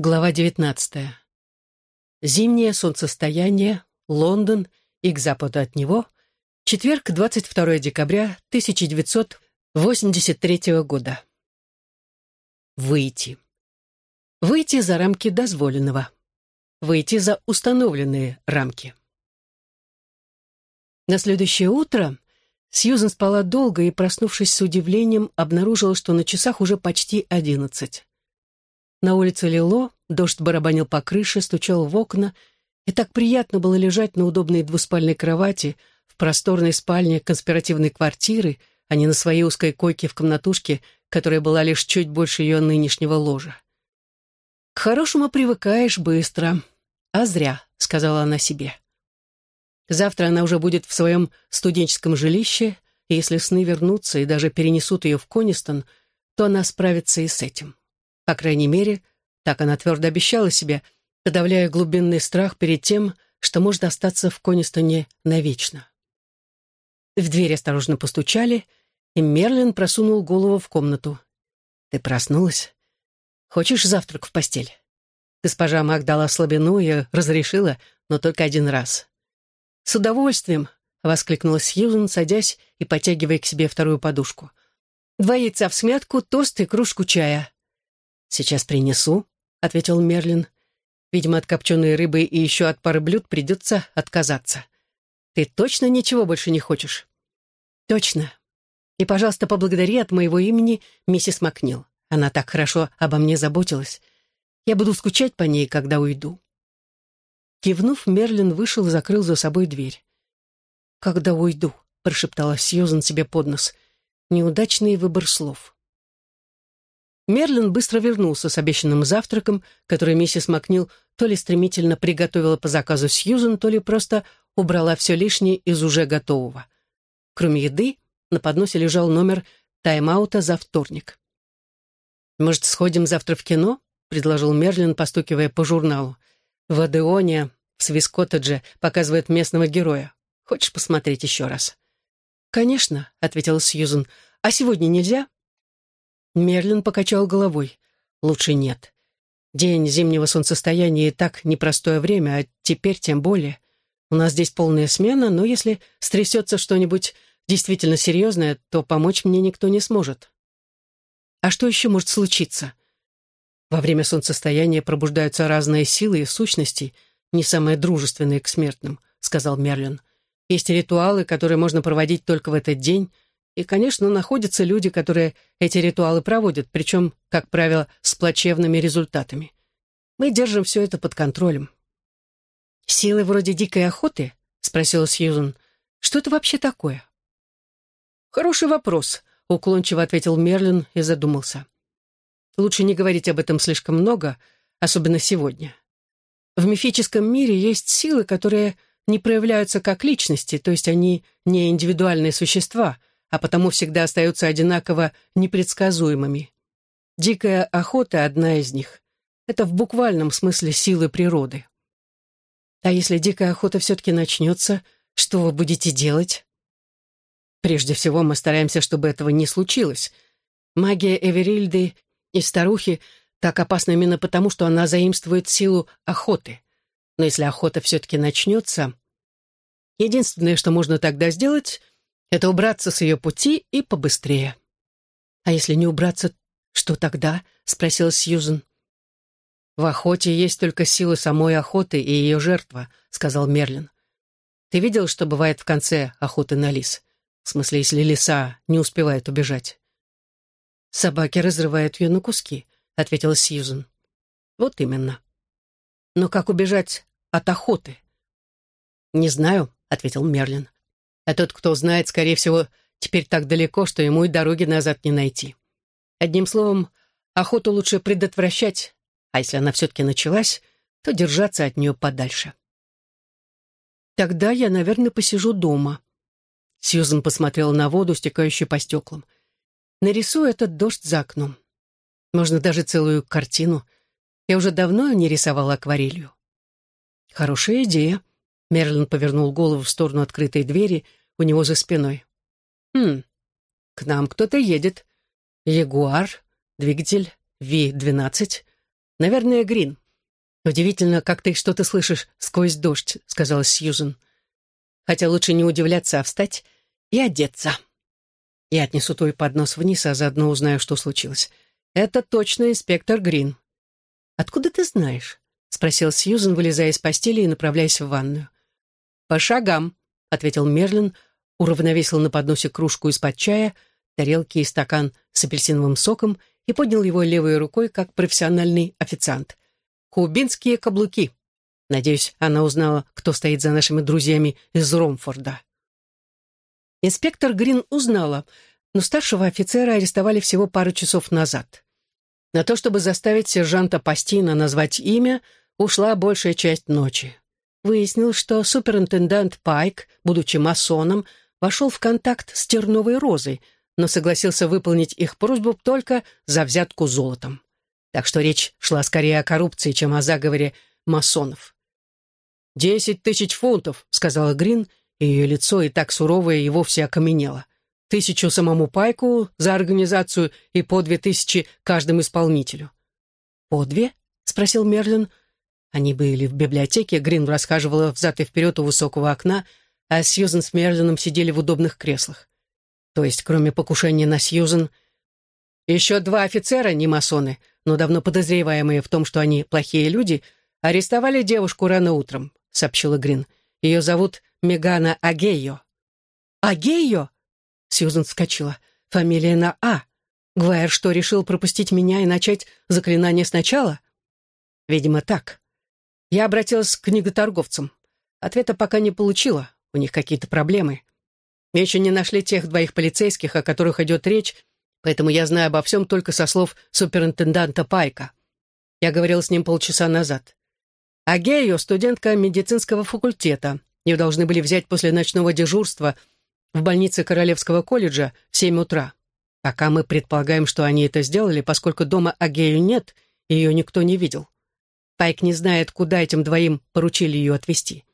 Глава 19. Зимнее солнцестояние, Лондон и к западу от него, четверг, 22 декабря 1983 года. Выйти. Выйти за рамки дозволенного. Выйти за установленные рамки. На следующее утро Сьюзен спала долго и, проснувшись с удивлением, обнаружила, что на часах уже почти одиннадцать. На улице лило, дождь барабанил по крыше, стучал в окна, и так приятно было лежать на удобной двуспальной кровати в просторной спальне конспиративной квартиры, а не на своей узкой койке в комнатушке, которая была лишь чуть больше ее нынешнего ложа. «К хорошему привыкаешь быстро, а зря», — сказала она себе. Завтра она уже будет в своем студенческом жилище, и если сны вернутся и даже перенесут ее в Конистон, то она справится и с этим. По крайней мере, так она твердо обещала себе, подавляя глубинный страх перед тем, что может остаться в Конистоне навечно. В дверь осторожно постучали, и Мерлин просунул голову в комнату. «Ты проснулась? Хочешь завтрак в постель?» Госпожа Мак дала слабину и разрешила, но только один раз. «С удовольствием!» — воскликнула Сьюзен, садясь и потягивая к себе вторую подушку. «Два яйца в смятку, тост и кружку чая. «Сейчас принесу», — ответил Мерлин. «Видимо, от копченой рыбы и еще от пары блюд придется отказаться. Ты точно ничего больше не хочешь?» «Точно. И, пожалуйста, поблагодари от моего имени миссис Макнил. Она так хорошо обо мне заботилась. Я буду скучать по ней, когда уйду». Кивнув, Мерлин вышел и закрыл за собой дверь. «Когда уйду», — прошептала Сьюзан себе под нос. «Неудачный выбор слов». Мерлин быстро вернулся с обещанным завтраком, который миссис Макнил то ли стремительно приготовила по заказу Сьюзен, то ли просто убрала все лишнее из уже готового. Кроме еды, на подносе лежал номер тайм-аута за вторник. «Может, сходим завтра в кино?» — предложил Мерлин, постукивая по журналу. «В Адеоне, в Свискоттедже, показывает местного героя. Хочешь посмотреть еще раз?» «Конечно», — ответила Сьюзен. «А сегодня нельзя?» Мерлин покачал головой. «Лучше нет. День зимнего солнцестояния и так непростое время, а теперь тем более. У нас здесь полная смена, но если стрясется что-нибудь действительно серьезное, то помочь мне никто не сможет. А что еще может случиться? Во время солнцестояния пробуждаются разные силы и сущности, не самые дружественные к смертным, сказал Мерлин. Есть ритуалы, которые можно проводить только в этот день, и, конечно, находятся люди, которые эти ритуалы проводят, причем, как правило, с плачевными результатами. Мы держим все это под контролем. «Силы вроде дикой охоты?» — спросила Сьюзен. «Что это вообще такое?» «Хороший вопрос», — уклончиво ответил Мерлин и задумался. «Лучше не говорить об этом слишком много, особенно сегодня. В мифическом мире есть силы, которые не проявляются как личности, то есть они не индивидуальные существа, а потому всегда остаются одинаково непредсказуемыми. Дикая охота — одна из них. Это в буквальном смысле силы природы. А если дикая охота все-таки начнется, что вы будете делать? Прежде всего, мы стараемся, чтобы этого не случилось. Магия Эверильды и старухи так опасна именно потому, что она заимствует силу охоты. Но если охота все-таки начнется, единственное, что можно тогда сделать — это убраться с ее пути и побыстрее. «А если не убраться, что тогда?» — спросила Сьюзен. «В охоте есть только сила самой охоты и ее жертва», — сказал Мерлин. «Ты видел, что бывает в конце охоты на лис? В смысле, если лиса не успевает убежать?» «Собаки разрывают ее на куски», — ответила Сьюзен. «Вот именно. Но как убежать от охоты?» «Не знаю», — ответил Мерлин а тот, кто знает, скорее всего, теперь так далеко, что ему и дороги назад не найти. Одним словом, охоту лучше предотвращать, а если она все-таки началась, то держаться от нее подальше. Тогда я, наверное, посижу дома. Сьюзан посмотрела на воду, стекающую по стеклам. Нарисую этот дождь за окном. Можно даже целую картину. Я уже давно не рисовала акварелью. Хорошая идея. Мерлин повернул голову в сторону открытой двери у него за спиной. «Хм, к нам кто-то едет. Ягуар, двигатель Ви-12. Наверное, Грин. Удивительно, как ты что-то слышишь сквозь дождь, сказала Сьюзен. Хотя лучше не удивляться, а встать и одеться. Я отнесу твой поднос вниз, а заодно узнаю, что случилось. Это точно инспектор Грин. Откуда ты знаешь? спросил Сьюзен, вылезая из постели и направляясь в ванную. По шагам, ответил Мерлин, уравновесил на подносе кружку из-под чая, тарелки и стакан с апельсиновым соком и поднял его левой рукой, как профессиональный официант. «Кубинские каблуки». Надеюсь, она узнала, кто стоит за нашими друзьями из Ромфорда. Инспектор Грин узнала, но старшего офицера арестовали всего пару часов назад. На то, чтобы заставить сержанта Пастина назвать имя, ушла большая часть ночи. Выяснил, что суперинтендант Пайк, будучи масоном, вошел в контакт с Терновой Розой — но согласился выполнить их просьбу только за взятку золотом. Так что речь шла скорее о коррупции, чем о заговоре масонов. «Десять тысяч фунтов», — сказала Грин, и ее лицо и так суровое и вовсе окаменело. «Тысячу самому Пайку за организацию и по две тысячи каждому исполнителю». «По две?» — спросил Мерлин. Они были в библиотеке, Грин расхаживала взад и вперед у высокого окна, а Сьюзен с Мерлином сидели в удобных креслах то есть кроме покушения на Сьюзен, еще два офицера, не масоны, но давно подозреваемые в том, что они плохие люди, арестовали девушку рано утром, сообщила Грин. Ее зовут Мегана Агейо. Агейо? Сьюзен вскочила. Фамилия на А. Гвайер что, решил пропустить меня и начать заклинание сначала? Видимо, так. Я обратилась к книготорговцам. Ответа пока не получила. У них какие-то проблемы. Мы еще не нашли тех двоих полицейских, о которых идет речь, поэтому я знаю обо всем только со слов суперинтенданта Пайка. Я говорил с ним полчаса назад. А Гею — студентка медицинского факультета. Ее должны были взять после ночного дежурства в больнице Королевского колледжа в семь утра. Пока мы предполагаем, что они это сделали, поскольку дома Агею нет, ее никто не видел. Пайк не знает, куда этим двоим поручили ее отвезти.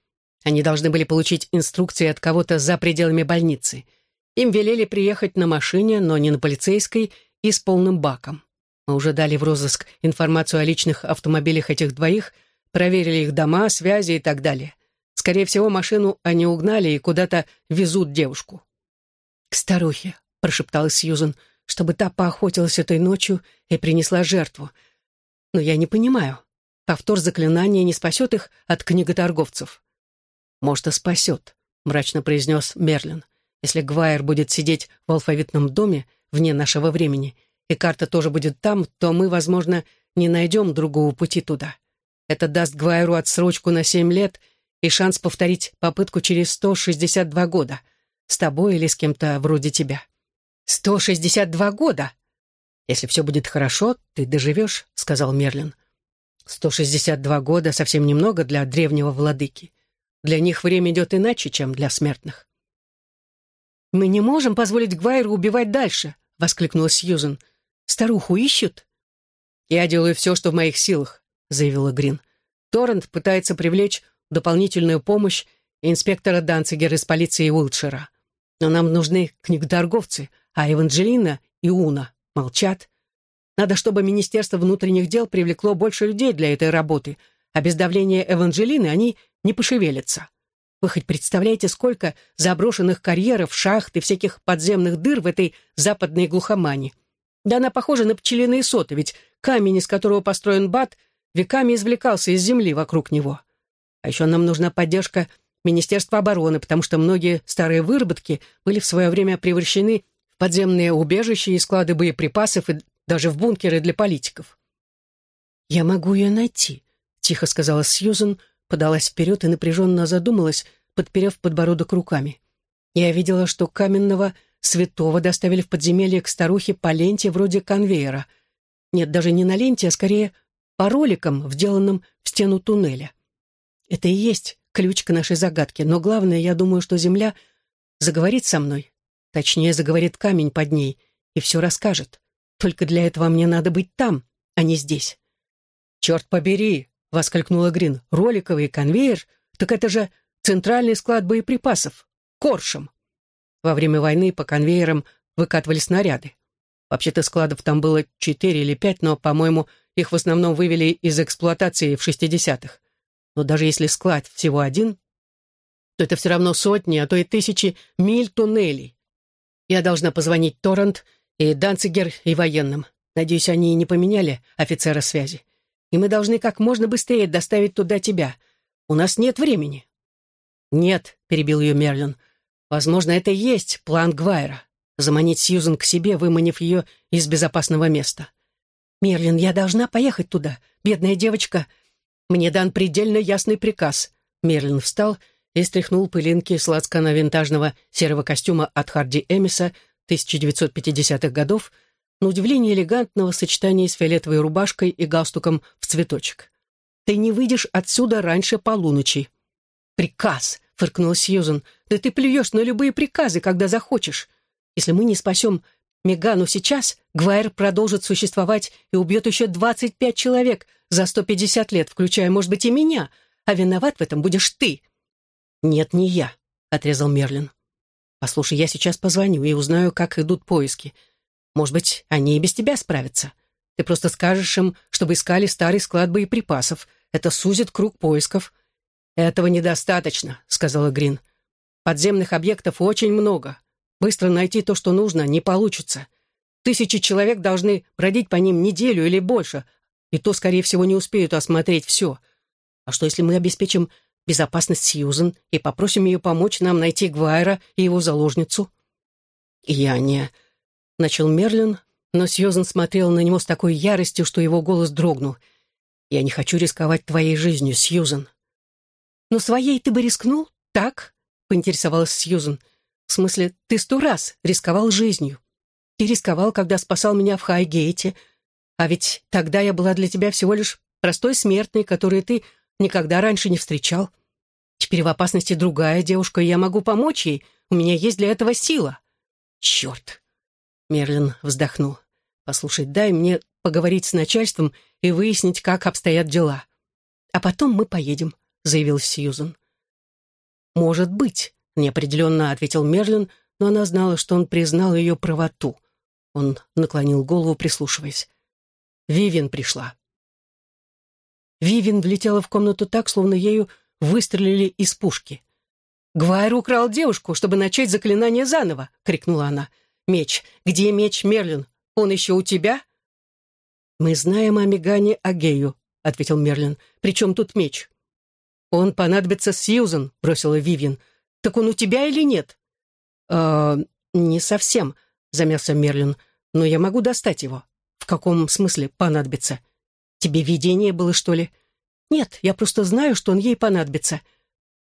Они должны были получить инструкции от кого-то за пределами больницы. Им велели приехать на машине, но не на полицейской, и с полным баком. Мы уже дали в розыск информацию о личных автомобилях этих двоих, проверили их дома, связи и так далее. Скорее всего, машину они угнали и куда-то везут девушку. «К старухе», — прошептала Сьюзен, чтобы та поохотилась этой ночью и принесла жертву. «Но я не понимаю. Повтор заклинания не спасет их от книготорговцев». «Может, и спасет», — мрачно произнес Мерлин. «Если Гвайер будет сидеть в алфавитном доме вне нашего времени, и карта тоже будет там, то мы, возможно, не найдем другого пути туда. Это даст Гвайеру отсрочку на семь лет и шанс повторить попытку через 162 года. С тобой или с кем-то вроде тебя». «162 года!» «Если все будет хорошо, ты доживешь», — сказал Мерлин. «162 года — совсем немного для древнего владыки. Для них время идет иначе, чем для смертных. «Мы не можем позволить Гвайру убивать дальше», — воскликнула Сьюзен. «Старуху ищут?» «Я делаю все, что в моих силах», — заявила Грин. «Торрент пытается привлечь дополнительную помощь инспектора Данцигера из полиции Уилтшира. Но нам нужны книготорговцы, а Эванджелина и Уна молчат. Надо, чтобы Министерство внутренних дел привлекло больше людей для этой работы, а без давления Эванджелины они не пошевелятся. Вы хоть представляете, сколько заброшенных карьеров, шахт и всяких подземных дыр в этой западной глухомане? Да она похожа на пчелиные соты, ведь камень, из которого построен бат, веками извлекался из земли вокруг него. А еще нам нужна поддержка Министерства обороны, потому что многие старые выработки были в свое время превращены в подземные убежища и склады боеприпасов и даже в бункеры для политиков. «Я могу ее найти», — тихо сказала Сьюзен, — подалась вперед и напряженно задумалась, подперев подбородок руками. Я видела, что каменного святого доставили в подземелье к старухе по ленте вроде конвейера. Нет, даже не на ленте, а скорее по роликам, вделанным в стену туннеля. Это и есть ключ к нашей загадке, но главное, я думаю, что Земля заговорит со мной. Точнее, заговорит камень под ней и все расскажет. Только для этого мне надо быть там, а не здесь. «Черт побери!» Воскликнула Грин. «Роликовый конвейер? Так это же центральный склад боеприпасов. Коршем!» Во время войны по конвейерам выкатывали снаряды. Вообще-то складов там было четыре или пять, но, по-моему, их в основном вывели из эксплуатации в 60-х. Но даже если склад всего один, то это все равно сотни, а то и тысячи миль туннелей. Я должна позвонить Торрент и Данцигер и военным. Надеюсь, они не поменяли офицера связи. И мы должны как можно быстрее доставить туда тебя. У нас нет времени». «Нет», — перебил ее Мерлин. «Возможно, это и есть план Гвайра. Заманить Сьюзен к себе, выманив ее из безопасного места. «Мерлин, я должна поехать туда. Бедная девочка. Мне дан предельно ясный приказ». Мерлин встал и стряхнул пылинки с лацкана винтажного серого костюма от Харди Эмиса 1950-х годов, на удивление элегантного сочетания с фиолетовой рубашкой и галстуком в цветочек. «Ты не выйдешь отсюда раньше полуночи». «Приказ!» — фыркнула Сьюзен. «Да ты плюешь на любые приказы, когда захочешь. Если мы не спасем Мегану сейчас, Гвайр продолжит существовать и убьет еще 25 человек за 150 лет, включая, может быть, и меня, а виноват в этом будешь ты». «Нет, не я», — отрезал Мерлин. «Послушай, я сейчас позвоню и узнаю, как идут поиски. Может быть, они и без тебя справятся. Ты просто скажешь им, чтобы искали старый склад боеприпасов. Это сузит круг поисков». «Этого недостаточно», — сказала Грин. «Подземных объектов очень много. Быстро найти то, что нужно, не получится. Тысячи человек должны бродить по ним неделю или больше, и то, скорее всего, не успеют осмотреть все. А что, если мы обеспечим безопасность Сьюзен и попросим ее помочь нам найти Гвайра и его заложницу?» «Я не...» — начал Мерлин, но Сьюзен смотрела на него с такой яростью, что его голос дрогнул. «Я не хочу рисковать твоей жизнью, Сьюзен». «Но своей ты бы рискнул, так?» — поинтересовалась Сьюзен. — в смысле, ты сто раз рисковал жизнью. Ты рисковал, когда спасал меня в Хайгейте, а ведь тогда я была для тебя всего лишь простой смертной, которую ты никогда раньше не встречал. Теперь в опасности другая девушка, и я могу помочь ей. У меня есть для этого сила. Черт!» Мерлин вздохнул. «Послушай, дай мне поговорить с начальством и выяснить, как обстоят дела. А потом мы поедем», — заявил Сьюзен. «Может быть», неопределенно ответил Мерлин, но она знала, что он признал ее правоту. Он наклонил голову, прислушиваясь. Вивин пришла. Вивин влетела в комнату так, словно ею выстрелили из пушки. «Гвайр украл девушку, чтобы начать заклинание заново!» — крикнула она. «Меч! Где меч, Мерлин? Он еще у тебя?» «Мы знаем о Мегане Агею», — ответил Мерлин. «Причем тут меч?» «Он понадобится Сьюзен», — бросила Вивин. «Так он у тебя или нет?» «Э, не совсем», — замялся Мерлин. «Но я могу достать его». «В каком смысле понадобится?» «Тебе видение было, что ли?» «Нет, я просто знаю, что он ей понадобится».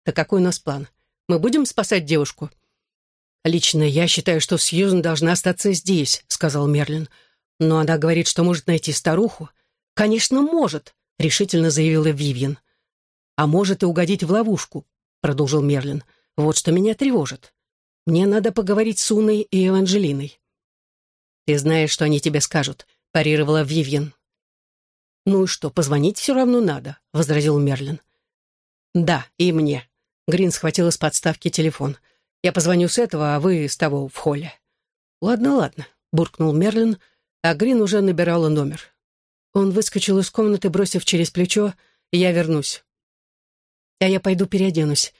«Так какой у нас план? Мы будем спасать девушку?» «Лично я считаю, что Сьюзен должна остаться здесь», — сказал Мерлин. «Но она говорит, что может найти старуху». «Конечно, может», — решительно заявила Вивьен. «А может и угодить в ловушку», — продолжил Мерлин. Вот что меня тревожит. Мне надо поговорить с Уной и Эванжелиной. «Ты знаешь, что они тебе скажут», — парировала Вивьен. «Ну и что, позвонить все равно надо», — возразил Мерлин. «Да, и мне». Грин схватила с подставки телефон. «Я позвоню с этого, а вы с того в холле». «Ладно, ладно», — буркнул Мерлин, а Грин уже набирала номер. Он выскочил из комнаты, бросив через плечо, «Я вернусь». «А я пойду переоденусь.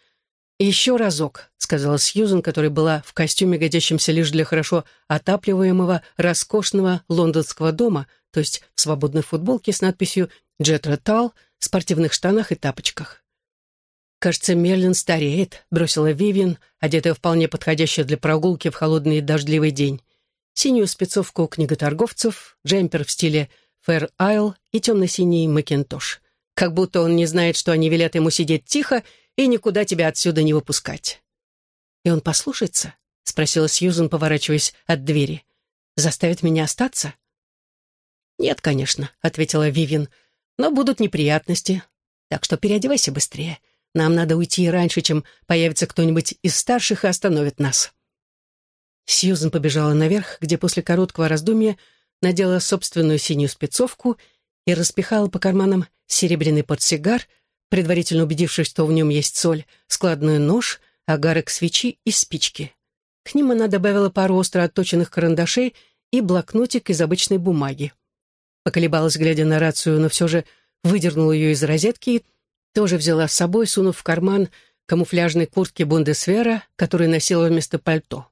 «Еще разок», — сказала Сьюзен, которая была в костюме, годящемся лишь для хорошо отапливаемого, роскошного лондонского дома, то есть в свободной футболке с надписью «Джет Ротал», спортивных штанах и тапочках. «Кажется, Мерлин стареет», — бросила Вивиан, одетая вполне подходящая для прогулки в холодный дождливый день. Синюю спецовку книготорговцев, джемпер в стиле «Фэр Айл» и темно-синий макинтош. Как будто он не знает, что они велят ему сидеть тихо и никуда тебя отсюда не выпускать». «И он послушается?» — спросила Сьюзен, поворачиваясь от двери. «Заставит меня остаться?» «Нет, конечно», — ответила Вивин, «но будут неприятности, так что переодевайся быстрее. Нам надо уйти раньше, чем появится кто-нибудь из старших и остановит нас». Сьюзен побежала наверх, где после короткого раздумья надела собственную синюю спецовку и распихала по карманам серебряный портсигар, предварительно убедившись, что в нем есть соль, складной нож, агарок свечи и спички. К ним она добавила пару остро отточенных карандашей и блокнотик из обычной бумаги. поколебалась, глядя на рацию, но все же выдернула ее из розетки и тоже взяла с собой, сунув в карман камуфляжной куртки Бундесвера, которую носила вместо пальто.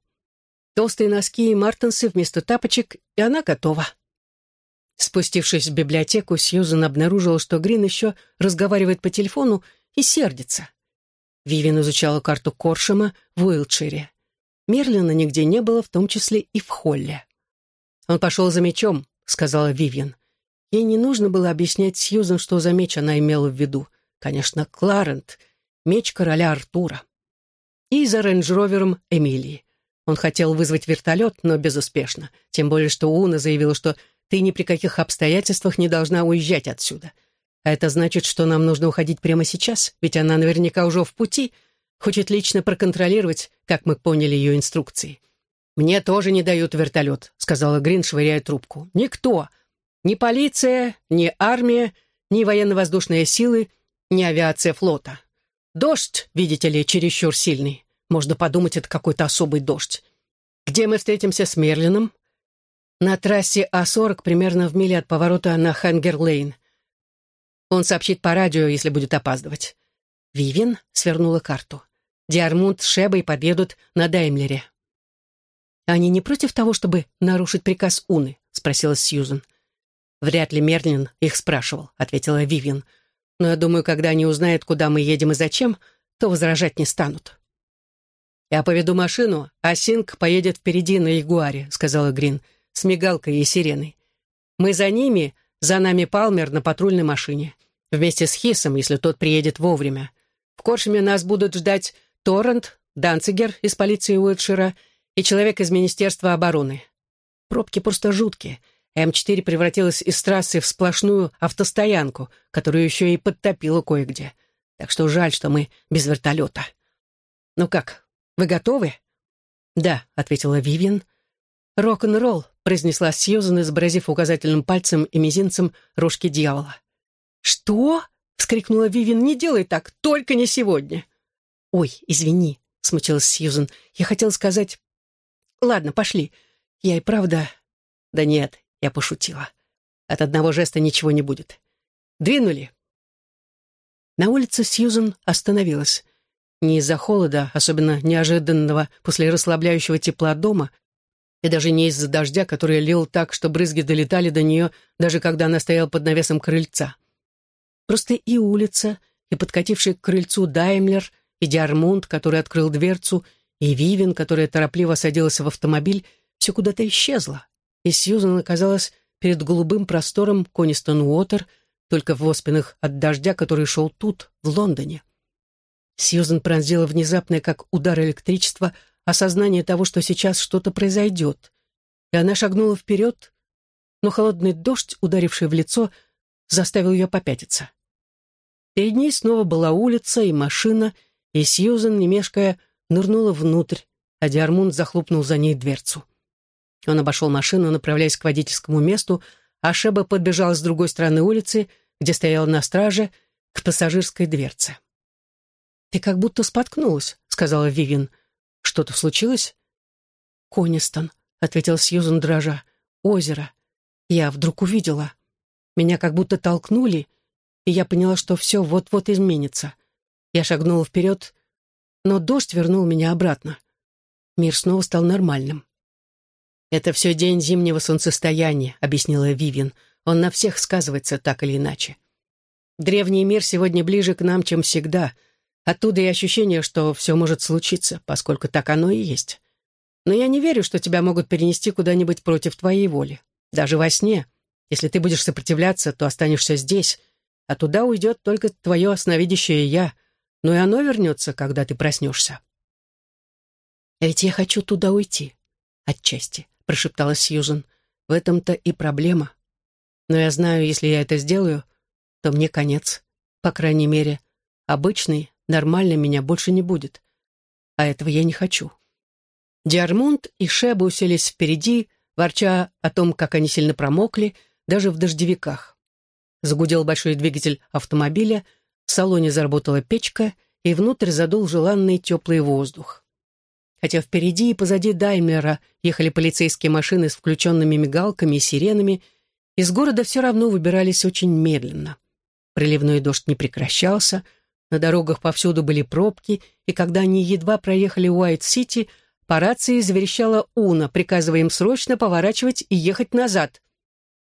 Толстые носки и мартенсы вместо тапочек, и она готова. Спустившись в библиотеку, Сьюзан обнаружила, что Грин еще разговаривает по телефону и сердится. Вивин изучала карту Коршема в Уилтшире. Мерлина нигде не было, в том числе и в холле. «Он пошел за мечом», — сказала Вивиан. Ей не нужно было объяснять Сьюзан, что за меч она имела в виду. Конечно, Кларент, меч короля Артура. И за рейндж-ровером Эмилии. Он хотел вызвать вертолет, но безуспешно. Тем более, что Уна заявила, что ты ни при каких обстоятельствах не должна уезжать отсюда. А это значит, что нам нужно уходить прямо сейчас, ведь она наверняка уже в пути, хочет лично проконтролировать, как мы поняли ее инструкции. «Мне тоже не дают вертолет», — сказала Грин, швыряя трубку. «Никто. Ни полиция, ни армия, ни военно-воздушные силы, ни авиация флота. Дождь, видите ли, чересчур сильный. Можно подумать, это какой-то особый дождь. Где мы встретимся с Мерлином? На трассе А40, примерно в миле от поворота на Хангер-Лейн. Он сообщит по радио, если будет опаздывать. Вивен свернула карту. Диармунд с Шебой подъедут на Даймлере. «Они не против того, чтобы нарушить приказ Уны?» — спросила Сьюзен. «Вряд ли Мерлин их спрашивал», — ответила Вивен. «Но я думаю, когда они узнают, куда мы едем и зачем, то возражать не станут». «Я поведу машину, а Синг поедет впереди на Ягуаре», — сказала Грин, с мигалкой и сиреной. «Мы за ними, за нами Палмер на патрульной машине. Вместе с Хисом, если тот приедет вовремя. В Коршеме нас будут ждать Торрент, Данцигер из полиции Уитшира и человек из Министерства обороны. Пробки просто жуткие. М4 превратилась из трассы в сплошную автостоянку, которую еще и подтопило кое-где. Так что жаль, что мы без вертолета. Ну как, вы готовы? Да, ответила Вивиан. Рок-н-ролл, произнесла Сьюзан, изобразив указательным пальцем и мизинцем рожки дьявола. «Что?» — вскрикнула Вивин. «Не делай так, только не сегодня!» «Ой, извини», — смутилась Сьюзен. «Я хотела сказать...» «Ладно, пошли. Я и правда...» «Да нет, я пошутила. От одного жеста ничего не будет. Двинули!» На улице Сьюзен остановилась. Не из-за холода, особенно неожиданного после расслабляющего тепла дома, и даже не из-за дождя, который лил так, что брызги долетали до нее, даже когда она стояла под навесом крыльца. Просто и улица, и подкативший к крыльцу Даймлер — и Диармунд, который открыл дверцу, и Вивен, которая торопливо садилась в автомобиль, все куда-то исчезло, и Сьюзан оказалась перед голубым простором Конистон Уотер, только в оспинах от дождя, который шел тут, в Лондоне. Сьюзан пронзила внезапное, как удар электричества, осознание того, что сейчас что-то произойдет. И она шагнула вперед, но холодный дождь, ударивший в лицо, заставил ее попятиться. Перед ней снова была улица и машина, и Сьюзен, не мешкая, нырнула внутрь, а Диармунд захлопнул за ней дверцу. Он обошел машину, направляясь к водительскому месту, а Шеба подбежал с другой стороны улицы, где стояла на страже, к пассажирской дверце. «Ты как будто споткнулась», — сказала Вивин. «Что-то случилось?» «Конистон», — ответил Сьюзен дрожа. «Озеро. Я вдруг увидела. Меня как будто толкнули, и я поняла, что все вот-вот изменится. Я шагнула вперед, но дождь вернул меня обратно. Мир снова стал нормальным. «Это все день зимнего солнцестояния», — объяснила Вивин. «Он на всех сказывается так или иначе. Древний мир сегодня ближе к нам, чем всегда. Оттуда и ощущение, что все может случиться, поскольку так оно и есть. Но я не верю, что тебя могут перенести куда-нибудь против твоей воли. Даже во сне. Если ты будешь сопротивляться, то останешься здесь, а туда уйдет только твое основидящее «я», но и оно вернется, когда ты проснешься. «А ведь я хочу туда уйти, отчасти», — прошептала Сьюзен. «В этом-то и проблема. Но я знаю, если я это сделаю, то мне конец. По крайней мере, обычный, нормальный меня больше не будет. А этого я не хочу». Диармунд и Шеба уселись впереди, ворча о том, как они сильно промокли, даже в дождевиках. Загудел большой двигатель автомобиля, в салоне заработала печка, и внутрь задул желанный теплый воздух. Хотя впереди и позади Даймлера ехали полицейские машины с включенными мигалками и сиренами, Из города все равно выбирались очень медленно. Приливной дождь не прекращался, на дорогах повсюду были пробки, и когда они едва проехали Уайт-Сити, по рации заверещала Уна, приказывая им срочно поворачивать и ехать назад.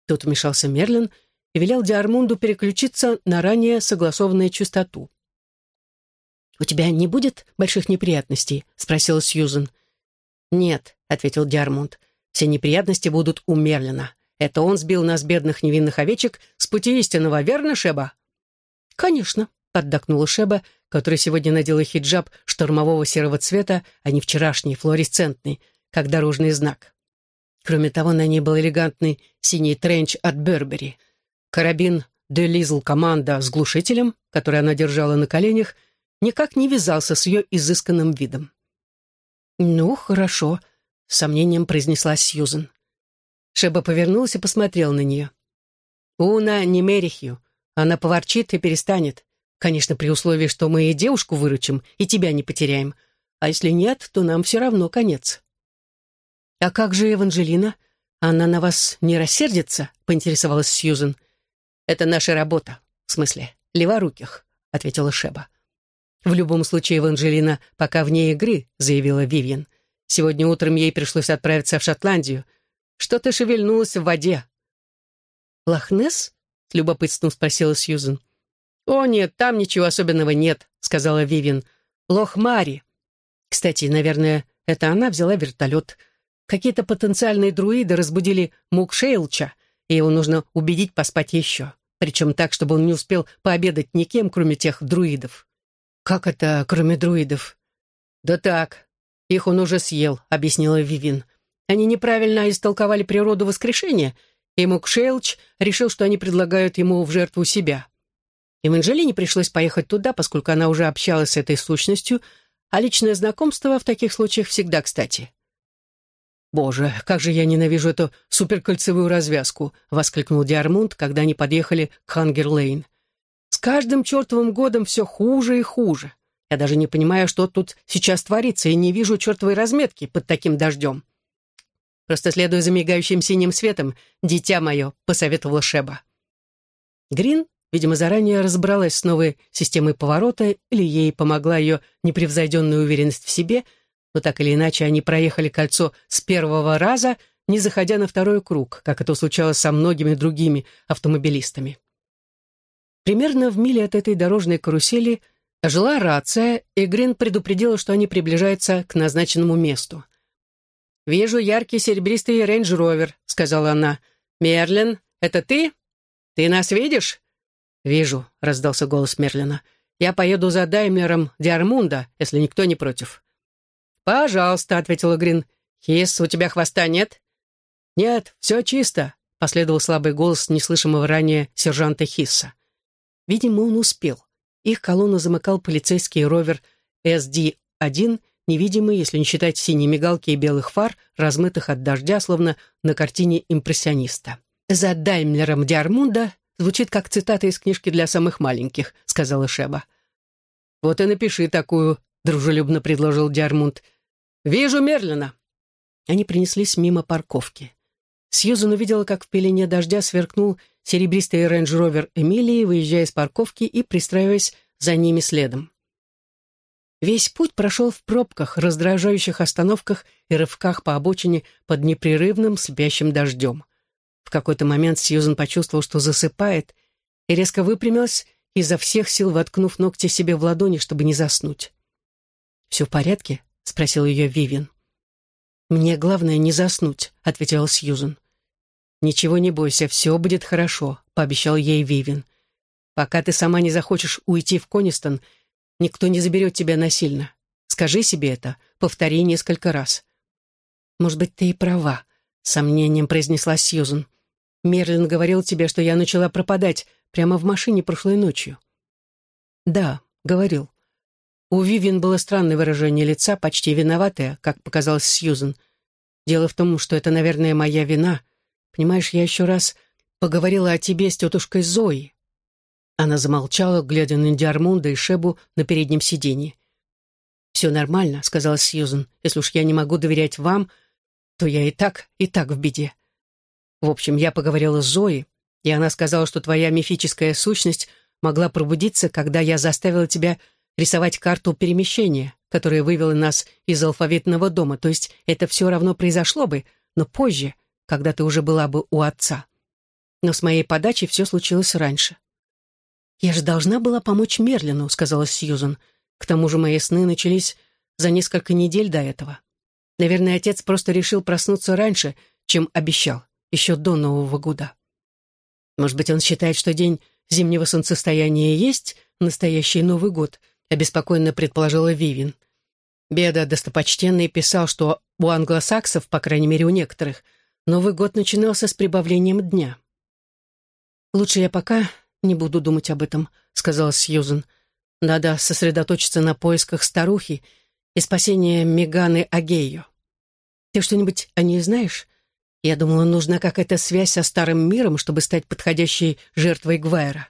Тут вмешался Мерлин и велел Диармунду переключиться на ранее согласованную частоту. «У тебя не будет больших неприятностей?» — спросила Сьюзен. «Нет», — ответил Диармунд. «Все неприятности будут у Мерлина. Это он сбил нас, бедных невинных овечек, с пути истинного, верно, Шеба?» «Конечно», — поддакнула Шеба, который сегодня надела хиджаб штормового серого цвета, а не вчерашний, флуоресцентный, как дорожный знак. Кроме того, на ней был элегантный синий тренч от Бербери. Карабин «Де Лизл команда» с глушителем, который она держала на коленях, никак не вязался с ее изысканным видом. «Ну, хорошо», — с сомнением произнесла Сьюзен. Шеба повернулась и посмотрел на нее. «Уна не мерихью. Она поворчит и перестанет. Конечно, при условии, что мы и девушку выручим, и тебя не потеряем. А если нет, то нам все равно конец». «А как же Эванжелина? Она на вас не рассердится?» — поинтересовалась Сьюзен. «Это наша работа. В смысле, леворуких», — ответила Шеба. «В любом случае, Эванжелина пока вне игры», — заявила Вивьен. «Сегодня утром ей пришлось отправиться в Шотландию. Что-то шевельнулось в воде». «Лохнесс?» — с любопытством спросила Сьюзен. «О, нет, там ничего особенного нет», — сказала Вивин. «Лох-Мари». Кстати, наверное, это она взяла вертолет. Какие-то потенциальные друиды разбудили Мукшейлча, и его нужно убедить поспать еще. Причем так, чтобы он не успел пообедать никем, кроме тех друидов. «Как это, кроме друидов?» «Да так, их он уже съел», — объяснила Вивин. «Они неправильно истолковали природу воскрешения, и Мукшейлч решил, что они предлагают ему в жертву себя. И Манжелине пришлось поехать туда, поскольку она уже общалась с этой сущностью, а личное знакомство в таких случаях всегда кстати. «Боже, как же я ненавижу эту суперкольцевую развязку!» — воскликнул Диармунд, когда они подъехали к Хангер-Лейн. «С каждым чертовым годом все хуже и хуже. Я даже не понимаю, что тут сейчас творится, и не вижу чертовой разметки под таким дождем». «Просто следуя за мигающим синим светом, дитя мое», — посоветовала Шеба. Грин Видимо, заранее разобралась с новой системой поворота, или ей помогла ее непревзойденная уверенность в себе, но так или иначе они проехали кольцо с первого раза, не заходя на второй круг, как это случалось со многими другими автомобилистами. Примерно в миле от этой дорожной карусели ожила рация, и Грин предупредила, что они приближаются к назначенному месту. «Вижу яркий серебристый рейндж-ровер», — сказала она. «Мерлин, это ты? Ты нас видишь?» «Вижу», — раздался голос Мерлина. «Я поеду за Даймлером Диармунда, если никто не против». «Пожалуйста», — ответила Грин. «Хис, у тебя хвоста нет?» «Нет, все чисто», — последовал слабый голос неслышимого ранее сержанта Хисса. Видимо, он успел. Их колонну замыкал полицейский ровер SD-1, невидимый, если не считать синей мигалки и белых фар, размытых от дождя, словно на картине импрессиониста. За Даймлером Диармунда Звучит как цитата из книжки для самых маленьких», — сказала Шеба. «Вот и напиши такую», — дружелюбно предложил Диармунд. «Вижу Мерлина». Они принеслись мимо парковки. Сьюзан увидела, как в пелене дождя сверкнул серебристый рейндж-ровер Эмилии, выезжая из парковки и пристраиваясь за ними следом. Весь путь прошел в пробках, раздражающих остановках и рывках по обочине под непрерывным слепящим дождем. В какой-то момент Сьюзен почувствовал, что засыпает, и резко выпрямилась, изо всех сил воткнув ногти себе в ладони, чтобы не заснуть. «Все в порядке?» — спросил ее Вивин. «Мне главное не заснуть», — ответила Сьюзен. «Ничего не бойся, все будет хорошо», — пообещал ей Вивин. «Пока ты сама не захочешь уйти в Конистон, никто не заберет тебя насильно. Скажи себе это, повтори несколько раз». «Может быть, ты и права», — сомнением произнесла Сьюзен. Мерлин говорил тебе, что я начала пропадать прямо в машине прошлой ночью. Да, говорил. У Вивин было странное выражение лица, почти виноватое, как показалось Сьюзен. Дело в том, что это, наверное, моя вина. Понимаешь, я еще раз поговорила о тебе с тетушкой Зоей. Она замолчала, глядя на Диармунда и Шебу на переднем сиденье. «Все нормально», — сказала Сьюзен. «Если уж я не могу доверять вам, то я и так, и так в беде. В общем, я поговорила с Зоей, и она сказала, что твоя мифическая сущность могла пробудиться, когда я заставила тебя рисовать карту перемещения, которая вывела нас из алфавитного дома. То есть это все равно произошло бы, но позже, когда ты уже была бы у отца. Но с моей подачей все случилось раньше. «Я же должна была помочь Мерлину», — сказала Сьюзан. «К тому же мои сны начались за несколько недель до этого. Наверное, отец просто решил проснуться раньше, чем обещал, еще до Нового года. Может быть, он считает, что день зимнего солнцестояния есть настоящий Новый год», — обеспокоенно предположила Вивин. Беда достопочтенный писал, что у англосаксов, по крайней мере у некоторых, Новый год начинался с прибавлением дня. «Лучше я пока не буду думать об этом», — сказала Сьюзен. «Надо сосредоточиться на поисках старухи и спасении Меганы Агею. Ты что-нибудь о ней знаешь? Я думала, нужна какая-то связь со старым миром, чтобы стать подходящей жертвой Гвайра».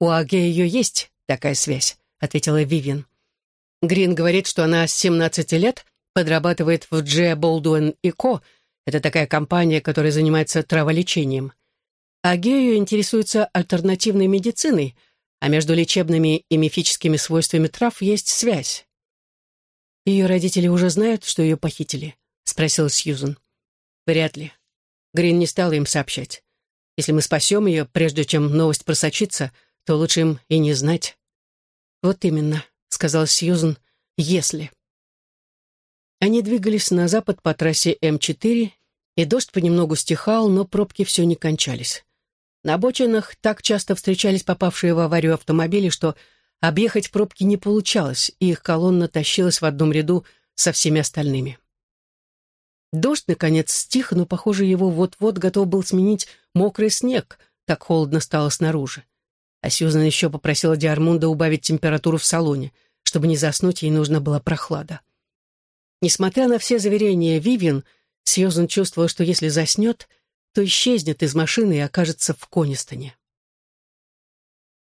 «У Агею есть такая связь», — ответила Вивин. Грин говорит, что она с 17 лет подрабатывает в Дже Болдуэн и Ко. Это такая компания, которая занимается траволечением. А Гею интересуется альтернативной медициной, а между лечебными и мифическими свойствами трав есть связь. «Ее родители уже знают, что ее похитили?» — спросила Сьюзен. «Вряд ли. Грин не стала им сообщать. Если мы спасем ее, прежде чем новость просочится, то лучше им и не знать». «Вот именно», — сказал Сьюзен, — «если». Они двигались на запад по трассе М4, и дождь понемногу стихал, но пробки все не кончались. На обочинах так часто встречались попавшие в аварию автомобили, что объехать пробки не получалось, и их колонна тащилась в одном ряду со всеми остальными. Дождь, наконец, стих, но, похоже, его вот-вот готов был сменить мокрый снег, так холодно стало снаружи. А Сьюзан еще попросила Диармунда убавить температуру в салоне. Чтобы не заснуть, ей нужна была прохлада. Несмотря на все заверения Вивиан, Сьюзан чувствовала, что если заснет, то исчезнет из машины и окажется в Конистоне.